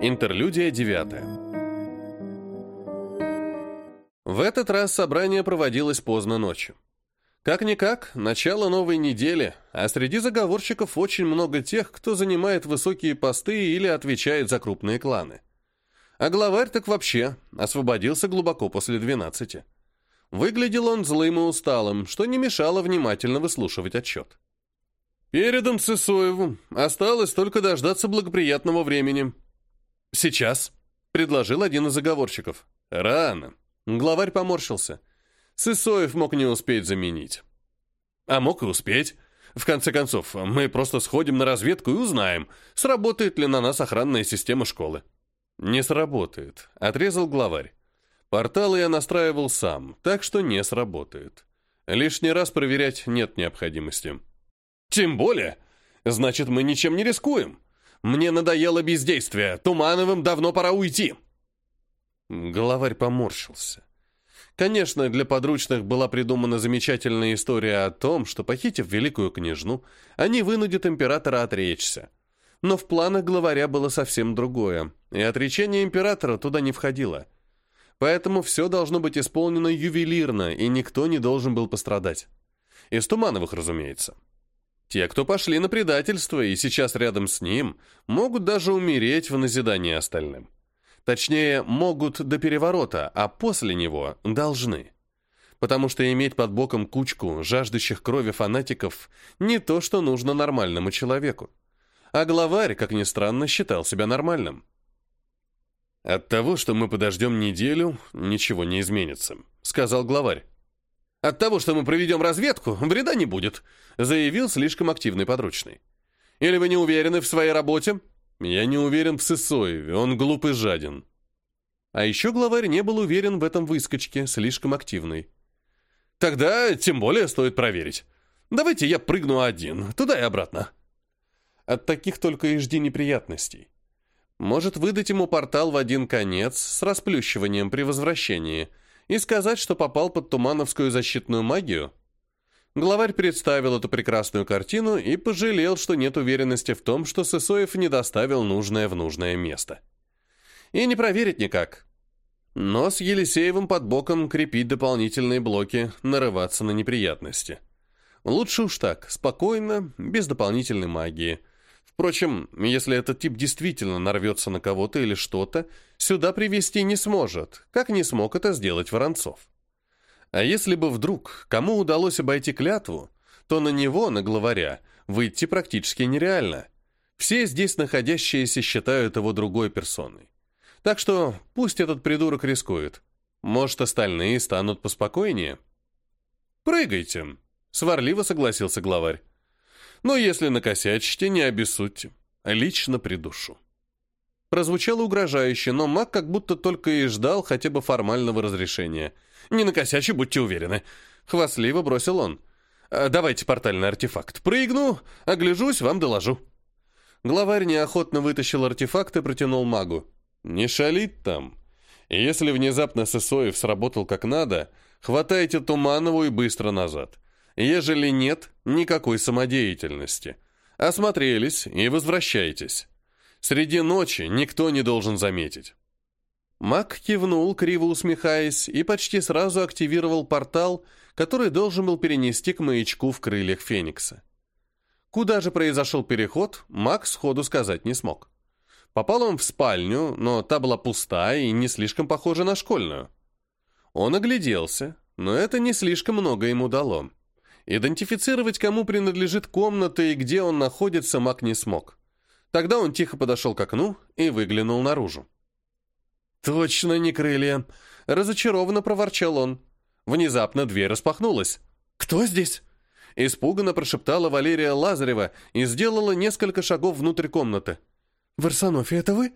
Интерлюдия девятая. В этот раз собрание проводилось поздно ночью. Как-никак, начало новой недели, а среди заговорщиков очень много тех, кто занимает высокие посты или отвечает за крупные кланы. А главарь так вообще освободился глубоко после двенадцати. Выглядел он злым и усталым, что не мешало внимательно выслушивать отчет. «Передан Сысоеву. Осталось только дождаться благоприятного времени», «Сейчас», — предложил один из заговорщиков. «Рано». Главарь поморщился. Сысоев мог не успеть заменить. А мог и успеть. В конце концов, мы просто сходим на разведку и узнаем, сработает ли на нас охранная система школы. Не сработает, отрезал главарь. Порталы я настраивал сам, так что не сработает. Лишний раз проверять нет необходимости. Тем более, значит, мы ничем не рискуем. Мне надоело бездействие. Тумановым давно пора уйти. Главарь поморщился. Конечно, для подручных была придумана замечательная история о том, что, похитив великую княжну, они вынудят императора отречься. Но в планах главаря было совсем другое, и отречение императора туда не входило. Поэтому все должно быть исполнено ювелирно, и никто не должен был пострадать. Из Тумановых, разумеется. Те, кто пошли на предательство и сейчас рядом с ним, могут даже умереть в назидании остальным. Точнее, могут до переворота, а после него должны. Потому что иметь под боком кучку жаждущих крови фанатиков не то, что нужно нормальному человеку. А главарь, как ни странно, считал себя нормальным. «От того, что мы подождем неделю, ничего не изменится», — сказал главарь. От того, что мы проведем разведку, вреда не будет», заявил слишком активный подручный. «Или вы не уверены в своей работе?» «Я не уверен в Сысоеве, он глуп и жаден». А еще главарь не был уверен в этом выскочке, слишком активный. «Тогда тем более стоит проверить. Давайте я прыгну один, туда и обратно». От таких только и жди неприятностей. Может выдать ему портал в один конец с расплющиванием при возвращении – и сказать, что попал под тумановскую защитную магию? Главарь представил эту прекрасную картину и пожалел, что нет уверенности в том, что Сысоев не доставил нужное в нужное место. И не проверить никак. Но с Елисеевым под боком крепить дополнительные блоки, нарываться на неприятности. Лучше уж так, спокойно, без дополнительной магии – Впрочем, если этот тип действительно нарвется на кого-то или что-то, сюда привести не сможет, как не смог это сделать Воронцов. А если бы вдруг кому удалось обойти клятву, то на него, на главаря, выйти практически нереально. Все здесь находящиеся считают его другой персоной. Так что пусть этот придурок рискует. Может, остальные станут поспокойнее. «Прыгайте», — сварливо согласился главарь. Но если накосячите, не обессудьте. Лично придушу». Прозвучало угрожающе, но маг как будто только и ждал хотя бы формального разрешения. «Не накосячи, будьте уверены», — хвастливо бросил он. «А, «Давайте портальный артефакт. Прыгну, огляжусь, вам доложу». Главарь неохотно вытащил артефакт и протянул магу. «Не шалит там. Если внезапно Сысоев сработал как надо, хватайте Туманову и быстро назад. Ежели нет, никакой самодеятельности. Осмотрелись и возвращайтесь. Среди ночи никто не должен заметить. Мак кивнул, криво усмехаясь, и почти сразу активировал портал, который должен был перенести к маячку в крыльях Феникса. Куда же произошел переход, Мак сходу сказать не смог. Попал он в спальню, но та была пустая и не слишком похожа на школьную. Он огляделся, но это не слишком много ему дало. Идентифицировать, кому принадлежит комната и где он находится, маг не смог. Тогда он тихо подошел к окну и выглянул наружу. «Точно не крылья!» — разочарованно проворчал он. Внезапно дверь распахнулась. «Кто здесь?» Испуганно прошептала Валерия Лазарева и сделала несколько шагов внутрь комнаты. «Варсонофи, это вы?»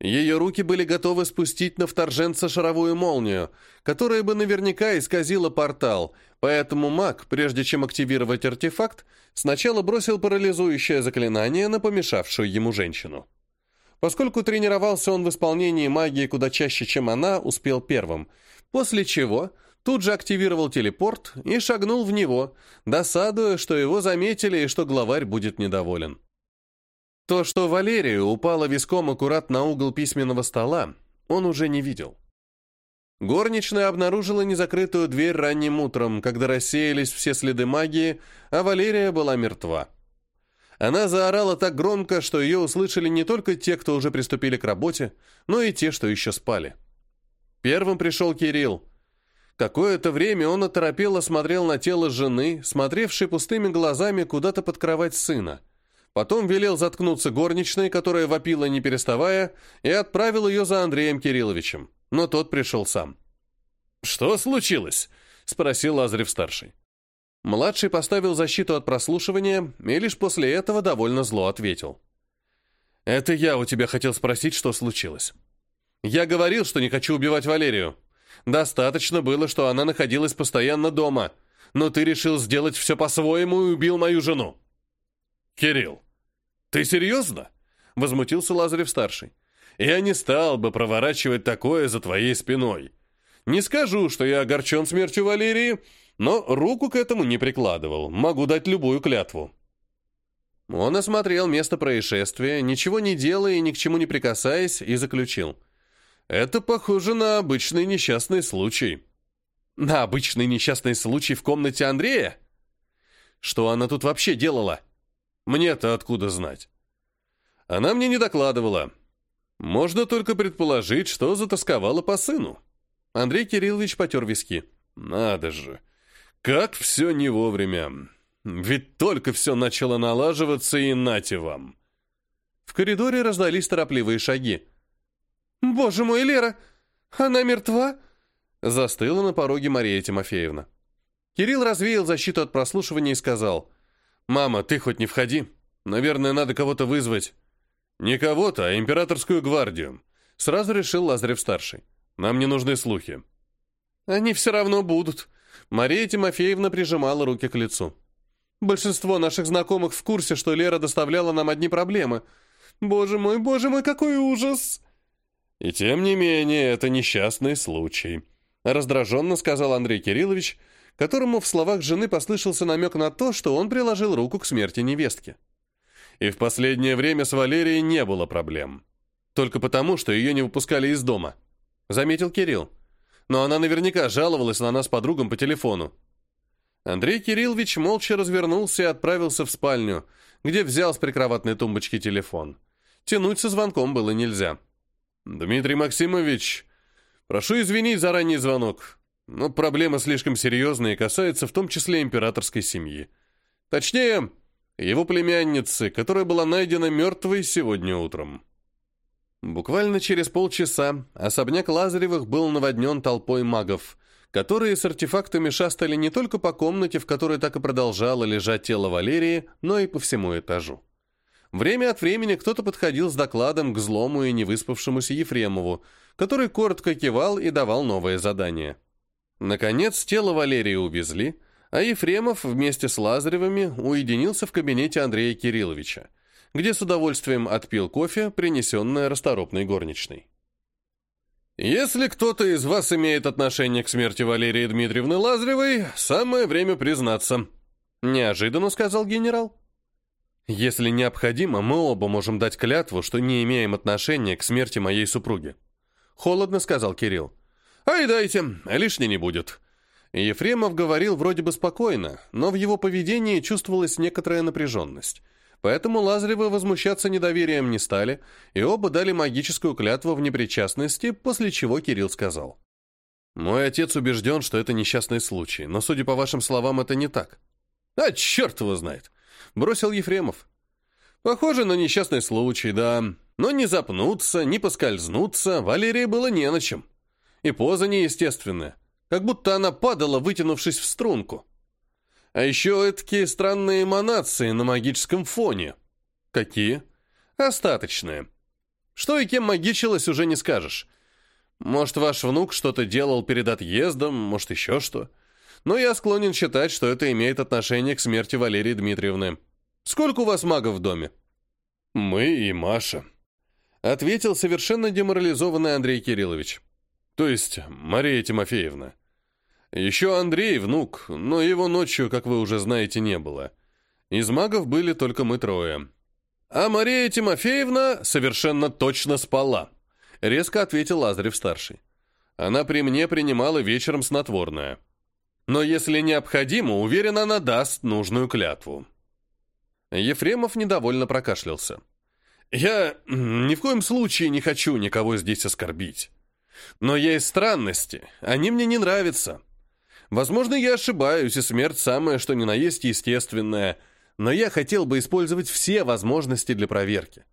Ее руки были готовы спустить на вторженца шаровую молнию, которая бы наверняка исказила портал, поэтому маг, прежде чем активировать артефакт, сначала бросил парализующее заклинание на помешавшую ему женщину. Поскольку тренировался он в исполнении магии куда чаще, чем она, успел первым, после чего тут же активировал телепорт и шагнул в него, досадуя, что его заметили и что главарь будет недоволен. То, что Валерия упала виском аккурат на угол письменного стола, он уже не видел. Горничная обнаружила незакрытую дверь ранним утром, когда рассеялись все следы магии, а Валерия была мертва. Она заорала так громко, что ее услышали не только те, кто уже приступили к работе, но и те, что еще спали. Первым пришел Кирилл. Какое-то время он оторопело смотрел на тело жены, смотревшей пустыми глазами куда-то под кровать сына. Потом велел заткнуться горничной, которая вопила не переставая, и отправил ее за Андреем Кирилловичем но тот пришел сам. «Что случилось?» — спросил Лазарев-старший. Младший поставил защиту от прослушивания и лишь после этого довольно зло ответил. «Это я у тебя хотел спросить, что случилось. Я говорил, что не хочу убивать Валерию. Достаточно было, что она находилась постоянно дома, но ты решил сделать все по-своему и убил мою жену». «Кирилл, ты серьезно?» — возмутился Лазарев-старший. Я не стал бы проворачивать такое за твоей спиной. Не скажу, что я огорчен смертью Валерии, но руку к этому не прикладывал. Могу дать любую клятву». Он осмотрел место происшествия, ничего не делая и ни к чему не прикасаясь, и заключил. «Это похоже на обычный несчастный случай». «На обычный несчастный случай в комнате Андрея?» «Что она тут вообще делала?» «Мне-то откуда знать?» «Она мне не докладывала. Можно только предположить, что затасковала по сыну. Андрей Кириллович потер виски. Надо же. Как все не вовремя. Ведь только все начало налаживаться, и нате вам. В коридоре раздались торопливые шаги. «Боже мой, Лера! Она мертва?» Застыла на пороге Мария Тимофеевна. Кирилл развеял защиту от прослушивания и сказал. «Мама, ты хоть не входи. Наверное, надо кого-то вызвать». «Не кого-то, а императорскую гвардию», — сразу решил Лазарев-старший. «Нам не нужны слухи». «Они все равно будут», — Мария Тимофеевна прижимала руки к лицу. «Большинство наших знакомых в курсе, что Лера доставляла нам одни проблемы. Боже мой, боже мой, какой ужас!» «И тем не менее, это несчастный случай», — раздраженно сказал Андрей Кириллович, которому в словах жены послышался намек на то, что он приложил руку к смерти невестки. И в последнее время с Валерией не было проблем. Только потому, что ее не выпускали из дома. Заметил Кирилл. Но она наверняка жаловалась на нас подругам по телефону. Андрей Кириллович молча развернулся и отправился в спальню, где взял с прикроватной тумбочки телефон. Тянуть со звонком было нельзя. «Дмитрий Максимович, прошу извинить за ранний звонок, но проблема слишком серьезная и касается в том числе императорской семьи. Точнее, его племянницы, которая была найдена мертвой сегодня утром. Буквально через полчаса особняк Лазаревых был наводнен толпой магов, которые с артефактами шастали не только по комнате, в которой так и продолжало лежать тело Валерии, но и по всему этажу. Время от времени кто-то подходил с докладом к злому и невыспавшемуся Ефремову, который коротко кивал и давал новое задание. Наконец, тело Валерии увезли, а Ефремов вместе с Лазаревыми уединился в кабинете Андрея Кирилловича, где с удовольствием отпил кофе, принесенное расторопной горничной. «Если кто-то из вас имеет отношение к смерти Валерии Дмитриевны Лазаревой, самое время признаться», — неожиданно сказал генерал. «Если необходимо, мы оба можем дать клятву, что не имеем отношения к смерти моей супруги», — холодно сказал Кирилл. «Ай, дайте, лишней не будет», Ефремов говорил вроде бы спокойно, но в его поведении чувствовалась некоторая напряженность. Поэтому Лазаревы возмущаться недоверием не стали, и оба дали магическую клятву в непричастности, после чего Кирилл сказал. «Мой отец убежден, что это несчастный случай, но, судя по вашим словам, это не так». «А черт его знает!» — бросил Ефремов. «Похоже на несчастный случай, да. Но не запнуться, не поскользнуться Валерии было не на чем. И поза неестественная как будто она падала, вытянувшись в струнку. А еще такие странные эманации на магическом фоне. Какие? Остаточные. Что и кем магичилось, уже не скажешь. Может, ваш внук что-то делал перед отъездом, может, еще что. Но я склонен считать, что это имеет отношение к смерти Валерии Дмитриевны. Сколько у вас магов в доме? Мы и Маша. Ответил совершенно деморализованный Андрей Кириллович. То есть Мария Тимофеевна. Еще Андрей, внук, но его ночью, как вы уже знаете, не было. Из магов были только мы трое. А Мария Тимофеевна совершенно точно спала, резко ответил Лазарев-старший. Она при мне принимала вечером снотворное. Но если необходимо, уверен, она даст нужную клятву. Ефремов недовольно прокашлялся. «Я ни в коем случае не хочу никого здесь оскорбить. Но есть странности, они мне не нравятся. Возможно, я ошибаюсь, и смерть самое, что ни на есть естественная, но я хотел бы использовать все возможности для проверки.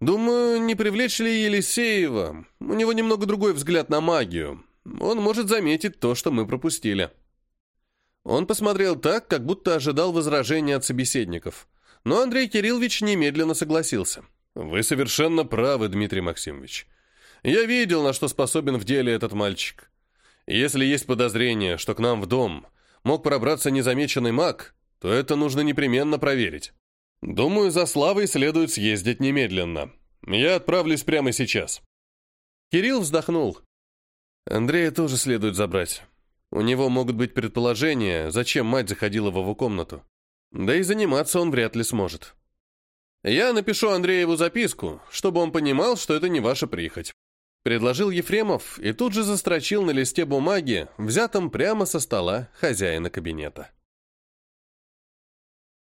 Думаю, не привлечь ли Елисеева? У него немного другой взгляд на магию. Он может заметить то, что мы пропустили». Он посмотрел так, как будто ожидал возражения от собеседников. Но Андрей Кириллович немедленно согласился. «Вы совершенно правы, Дмитрий Максимович. Я видел, на что способен в деле этот мальчик. Если есть подозрение, что к нам в дом мог пробраться незамеченный маг, то это нужно непременно проверить. Думаю, за Славой следует съездить немедленно. Я отправлюсь прямо сейчас». Кирилл вздохнул. Андрея тоже следует забрать. У него могут быть предположения, зачем мать заходила в его комнату. Да и заниматься он вряд ли сможет. Я напишу Андрееву записку, чтобы он понимал, что это не ваша прихоть. Предложил Ефремов и тут же застрочил на листе бумаги, взятом прямо со стола хозяина кабинета.